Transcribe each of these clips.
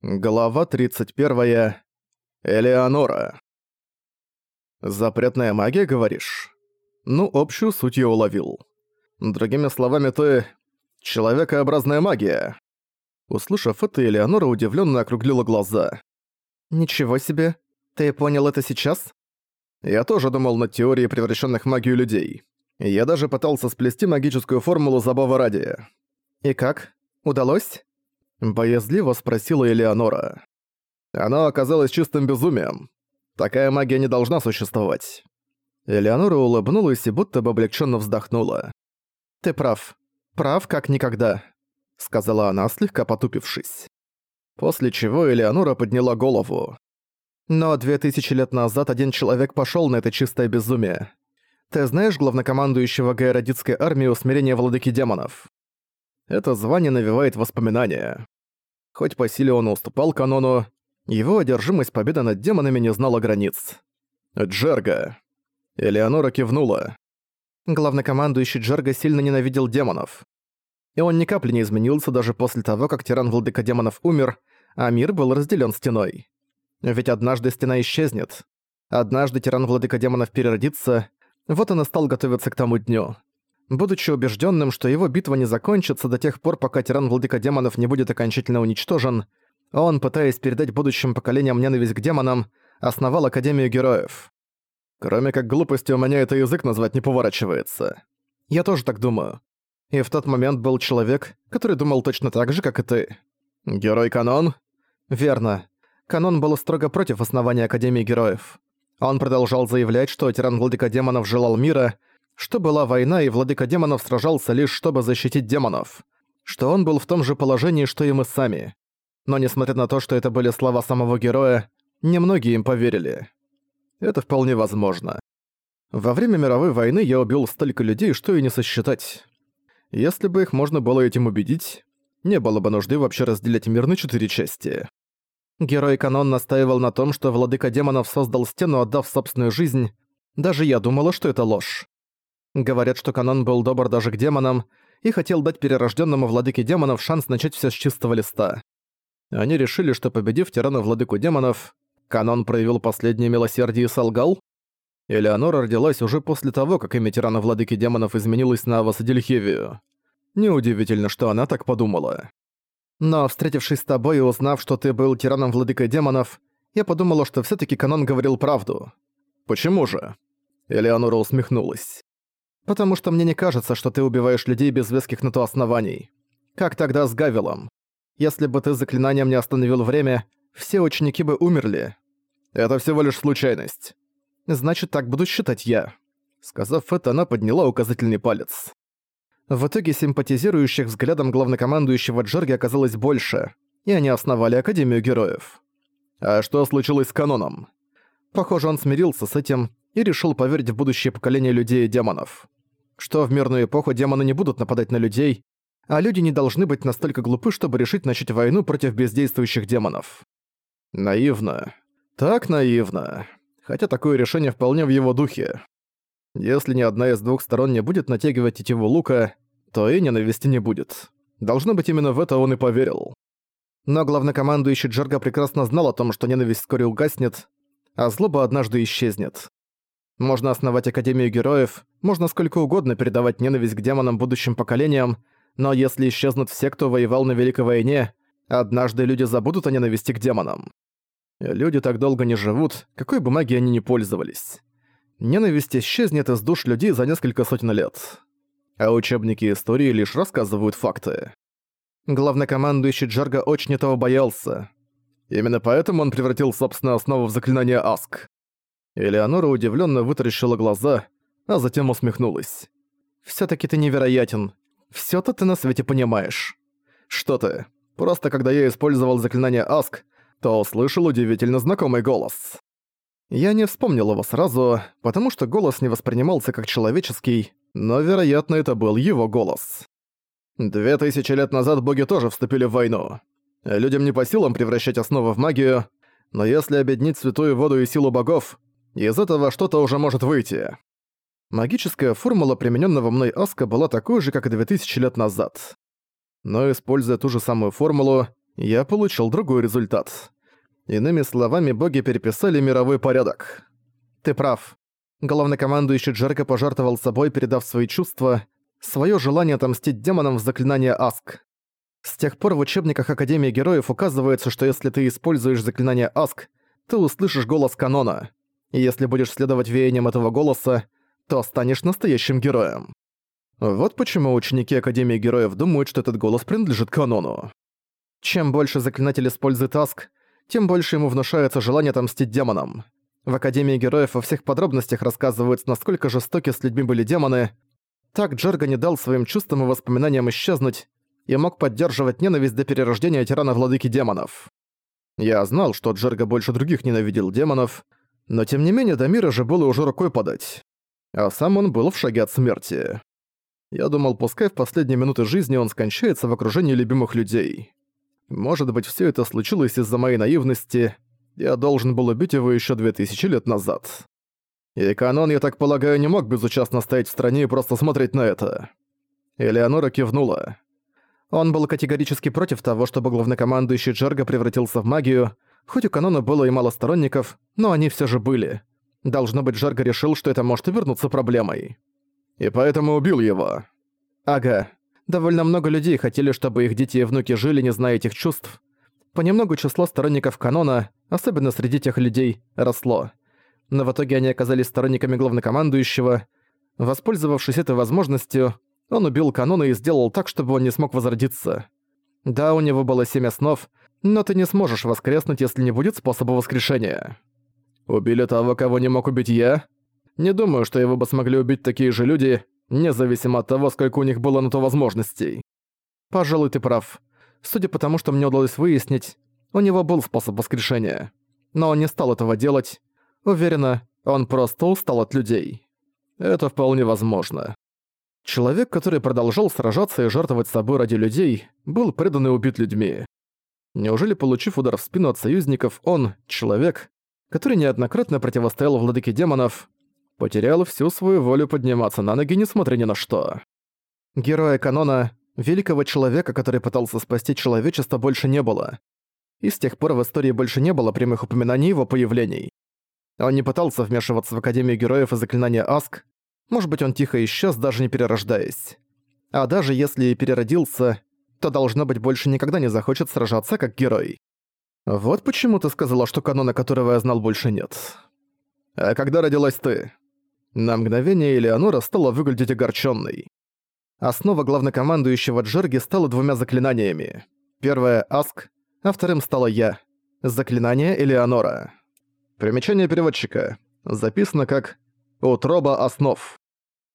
Глава 31. Элеонора. «Запретная магия, говоришь?» Ну, общую суть я уловил. Другими словами, ты... Человекообразная магия. Услышав это, Элеонора удивленно округлила глаза. «Ничего себе. Ты понял это сейчас?» Я тоже думал над теорией превращенных в магию людей. Я даже пытался сплести магическую формулу забава ради. «И как? Удалось?» Боязливо спросила Элеонора. Оно оказалось чистым безумием. Такая магия не должна существовать. Элеонора улыбнулась и будто бы облегченно вздохнула. «Ты прав. Прав, как никогда», — сказала она, слегка потупившись. После чего Элеонора подняла голову. «Но две тысячи лет назад один человек пошел на это чистое безумие. Ты знаешь главнокомандующего Гайродитской армии усмирения владыки демонов?» Это звание навевает воспоминания. Хоть по силе он уступал канону, его одержимость победы над демонами не знала границ. Джерга. Элеонора кивнула. Главнокомандующий Джерга сильно ненавидел демонов. И он ни капли не изменился даже после того, как тиран-владыка демонов умер, а мир был разделен стеной. Ведь однажды стена исчезнет. Однажды тиран-владыка демонов переродится, вот он и стал готовиться к тому дню. Будучи убежденным, что его битва не закончится до тех пор, пока тиран-владыка демонов не будет окончательно уничтожен, он, пытаясь передать будущим поколениям ненависть к демонам, основал Академию Героев. Кроме как глупости у меня это язык назвать не поворачивается. Я тоже так думаю. И в тот момент был человек, который думал точно так же, как и ты. Герой Канон? Верно. Канон был строго против основания Академии Героев. Он продолжал заявлять, что тиран-владыка демонов желал мира, что была война и владыка демонов сражался лишь чтобы защитить демонов, что он был в том же положении, что и мы сами. Но несмотря на то, что это были слова самого героя, немногие им поверили. Это вполне возможно. Во время мировой войны я убил столько людей, что и не сосчитать. Если бы их можно было этим убедить, не было бы нужды вообще разделять мир на четыре части. Герой Канон настаивал на том, что владыка демонов создал стену, отдав собственную жизнь. Даже я думала, что это ложь. Говорят, что Канон был добр даже к демонам и хотел дать перерожденному владыке демонов шанс начать все с чистого листа. Они решили, что победив тирана владыку демонов, Канон проявил последнее милосердие и солгал? Элеонора родилась уже после того, как имя тирана владыки демонов изменилось на Васадильхевию. Неудивительно, что она так подумала. Но, встретившись с тобой и узнав, что ты был тираном владыкой демонов, я подумала, что все таки Канон говорил правду. Почему же? Элеонора усмехнулась. Потому что мне не кажется, что ты убиваешь людей без веских на то оснований. Как тогда с Гавилом? Если бы ты заклинанием не остановил время, все ученики бы умерли. Это всего лишь случайность. Значит, так буду считать я. Сказав это, она подняла указательный палец. В итоге симпатизирующих взглядом главнокомандующего Джерги оказалось больше, и они основали Академию Героев. А что случилось с каноном? Похоже, он смирился с этим и решил поверить в будущее поколение людей и демонов что в мирную эпоху демоны не будут нападать на людей, а люди не должны быть настолько глупы, чтобы решить начать войну против бездействующих демонов. Наивно. Так наивно. Хотя такое решение вполне в его духе. Если ни одна из двух сторон не будет натягивать тетиву лука, то и ненависти не будет. Должно быть, именно в это он и поверил. Но главнокомандующий Джерга прекрасно знал о том, что ненависть вскоре угаснет, а злоба однажды исчезнет. Можно основать Академию Героев, можно сколько угодно передавать ненависть к демонам будущим поколениям, но если исчезнут все, кто воевал на Великой войне, однажды люди забудут о ненависти к демонам. Люди так долго не живут, какой бы магией они ни пользовались. Ненависть исчезнет из душ людей за несколько сотен лет. А учебники истории лишь рассказывают факты. Главнокомандующий Джарга очень этого боялся. Именно поэтому он превратил собственную основу в заклинание Аск. Элеонора удивленно вытаращила глаза, а затем усмехнулась. «Всё-таки ты невероятен. Всё-то ты на свете понимаешь». «Что ты? Просто когда я использовал заклинание Аск, то услышал удивительно знакомый голос». Я не вспомнил его сразу, потому что голос не воспринимался как человеческий, но, вероятно, это был его голос. Две тысячи лет назад боги тоже вступили в войну. Людям не по силам превращать основы в магию, но если объединить святую воду и силу богов, из этого что-то уже может выйти. Магическая формула примененного мной Аска была такой же, как и 2000 лет назад. Но используя ту же самую формулу, я получил другой результат. Иными словами, боги переписали мировой порядок. Ты прав. Главнокомандующий Джерка пожертвовал собой, передав свои чувства, свое желание отомстить демонам в заклинание Аск. С тех пор в учебниках Академии Героев указывается, что если ты используешь заклинание Аск, ты услышишь голос канона. Если будешь следовать веяниям этого голоса, то станешь настоящим героем. Вот почему ученики Академии Героев думают, что этот голос принадлежит канону. Чем больше заклинатель использует Аск, тем больше ему внушается желание отомстить демонам. В Академии Героев во всех подробностях рассказывается, насколько жестоки с людьми были демоны. Так Джерга не дал своим чувствам и воспоминаниям исчезнуть и мог поддерживать ненависть до перерождения тирана-владыки демонов. Я знал, что Джерга больше других ненавидел демонов, но тем не менее до мира же было уже рукой подать. А сам он был в шаге от смерти. Я думал, пускай в последние минуты жизни он скончается в окружении любимых людей. Может быть, все это случилось из-за моей наивности. Я должен был убить его еще две тысячи лет назад. И канон, я так полагаю, не мог безучастно стоять в стране и просто смотреть на это. Элеонора кивнула. Он был категорически против того, чтобы главнокомандующий Джерга превратился в магию, хоть у канона было и мало сторонников, но они все же были. Должно быть, Джерга решил, что это может вернуться проблемой. И поэтому убил его. Ага. Довольно много людей хотели, чтобы их дети и внуки жили, не зная этих чувств. Понемногу число сторонников канона, особенно среди тех людей, росло. Но в итоге они оказались сторонниками главнокомандующего. Воспользовавшись этой возможностью, он убил канона и сделал так, чтобы он не смог возродиться. Да, у него было семь основ, но ты не сможешь воскреснуть, если не будет способа воскрешения. Убили того, кого не мог убить я? Не думаю, что его бы смогли убить такие же люди, независимо от того, сколько у них было на то возможностей. Пожалуй, ты прав. Судя по тому, что мне удалось выяснить, у него был способ воскрешения. Но он не стал этого делать. Уверена, он просто устал от людей. Это вполне возможно. Человек, который продолжал сражаться и жертвовать собой ради людей, был предан и убит людьми. Неужели, получив удар в спину от союзников, он, человек, который неоднократно противостоял владыке демонов, потерял всю свою волю подниматься на ноги, несмотря ни на что? Героя канона, великого человека, который пытался спасти человечество, больше не было. И с тех пор в истории больше не было прямых упоминаний его появлений. Он не пытался вмешиваться в Академию Героев и заклинания Аск, может быть, он тихо исчез, даже не перерождаясь. А даже если и переродился, то, должно быть, больше никогда не захочет сражаться как герой. Вот почему ты сказала, что канона, которого я знал, больше нет. А когда родилась ты? На мгновение Элеонора стала выглядеть огорченной. Основа главнокомандующего Джерги стала двумя заклинаниями. Первое — Аск, а вторым стала я. Заклинание Элеонора. Примечание переводчика. Записано как Утроба основ.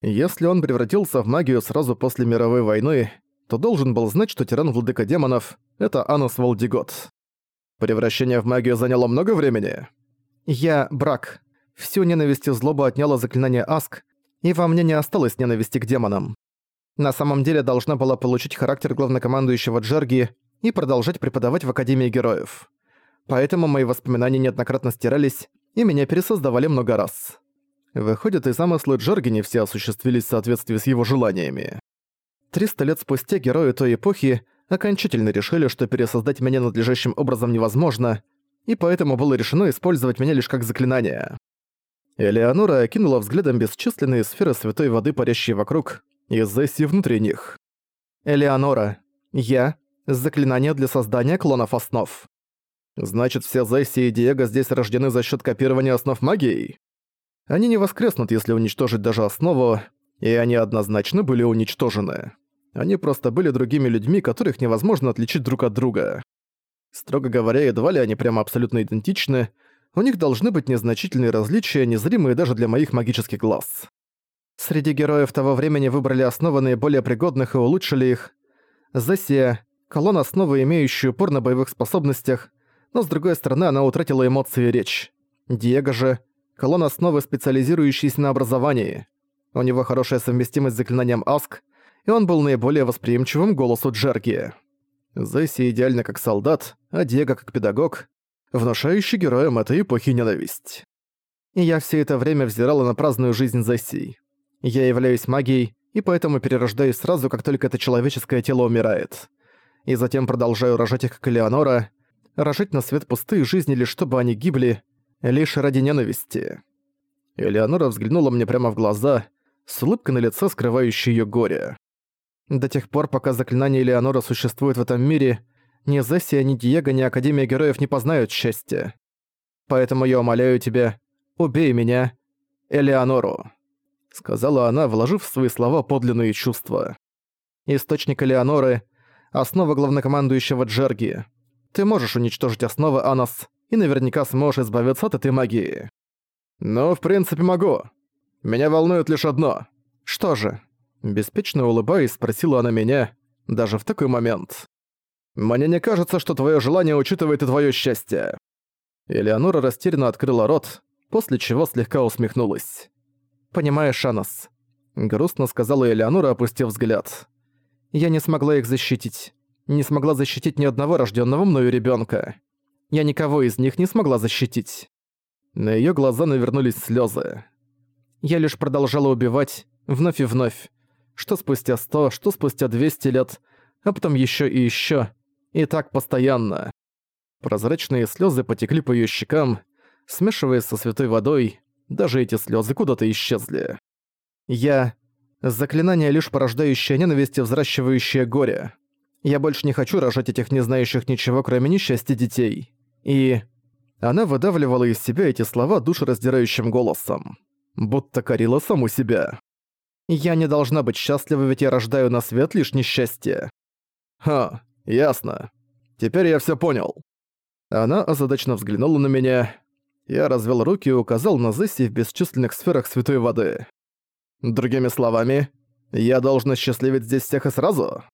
Если он превратился в магию сразу после мировой войны, то должен был знать, что тиран-владыка демонов — это Анус Валдигот. Превращение в магию заняло много времени? Я — брак. Всю ненависть и злобу отняла заклинание Аск, и во мне не осталось ненависти к демонам. На самом деле должна была получить характер главнокомандующего Джерги и продолжать преподавать в Академии Героев. Поэтому мои воспоминания неоднократно стирались, и меня пересоздавали много раз. Выходит, и замыслы Джерги не все осуществились в соответствии с его желаниями. Триста лет спустя герои той эпохи окончательно решили, что пересоздать меня надлежащим образом невозможно, и поэтому было решено использовать меня лишь как заклинание. Элеонора окинула взглядом бесчисленные сферы святой воды, парящие вокруг, и Зесси внутри них. «Элеонора, я — заклинание для создания клонов основ». «Значит, все Зесси и Диего здесь рождены за счет копирования основ магии?» Они не воскреснут, если уничтожить даже основу, и они однозначно были уничтожены. Они просто были другими людьми, которых невозможно отличить друг от друга. Строго говоря, едва ли они прямо абсолютно идентичны, у них должны быть незначительные различия, незримые даже для моих магических глаз. Среди героев того времени выбрали основы наиболее пригодных и улучшили их. Зессия — колонна основы, имеющая упор на боевых способностях, но с другой стороны она утратила эмоции и речь. Диего же колонн основы, специализирующийся на образовании. У него хорошая совместимость с заклинанием Аск, и он был наиболее восприимчивым голосу Джерги. Зесси идеально как солдат, а Диего как педагог, внушающий героям этой эпохи ненависть. И я все это время взирала на праздную жизнь Зесси. Я являюсь магией, и поэтому перерождаюсь сразу, как только это человеческое тело умирает. и затем продолжаю рожать их как Элеонора, рожать на свет пустые жизни лишь чтобы они гибли, лишь ради ненависти. Элеонора взглянула мне прямо в глаза, с улыбкой на лице, скрывающей её горе. До тех пор, пока заклинание Элеонора существует в этом мире, ни Зессия, ни Диего, ни Академия Героев не познают счастья. Поэтому я умоляю тебя, убей меня, Элеонору», — сказала она, вложив в свои слова подлинные чувства. «Источник Элеоноры — основа главнокомандующего Джерги. Ты можешь уничтожить основы Анас, и наверняка сможешь избавиться от этой магии». «Ну, в принципе, могу. Меня волнует лишь одно. Что же?» Беспечно улыбаясь, спросила она меня, даже в такой момент. «Мне не кажется, что твое желание учитывает и твое счастье». Элеонора растерянно открыла рот, после чего слегка усмехнулась. «Понимаешь, Анас», — грустно сказала Элеонора, опустив взгляд. «Я не смогла их защитить. Не смогла защитить ни одного рожденного мною ребенка. Я никого из них не смогла защитить». На ее глаза навернулись слезы. Я лишь продолжала убивать, вновь и вновь. Что спустя сто, что спустя двести лет, а потом еще и еще, и так постоянно. Прозрачные слезы потекли по ее щекам, смешиваясь со святой водой, даже эти слезы куда-то исчезли. Я... Заклинание, лишь порождающее ненависть и взращивающее горе. Я больше не хочу рожать этих не знающих ничего, кроме несчастья детей. И... Она выдавливала из себя эти слова душераздирающим голосом. Будто корила саму себя. «Я не должна быть счастлива, ведь я рождаю на свет лишь несчастье». «Ха, ясно. Теперь я все понял». Она озадачно взглянула на меня. Я развел руки и указал на Зесси в бесчисленных сферах святой воды. Другими словами, я должен счастливить здесь всех и сразу?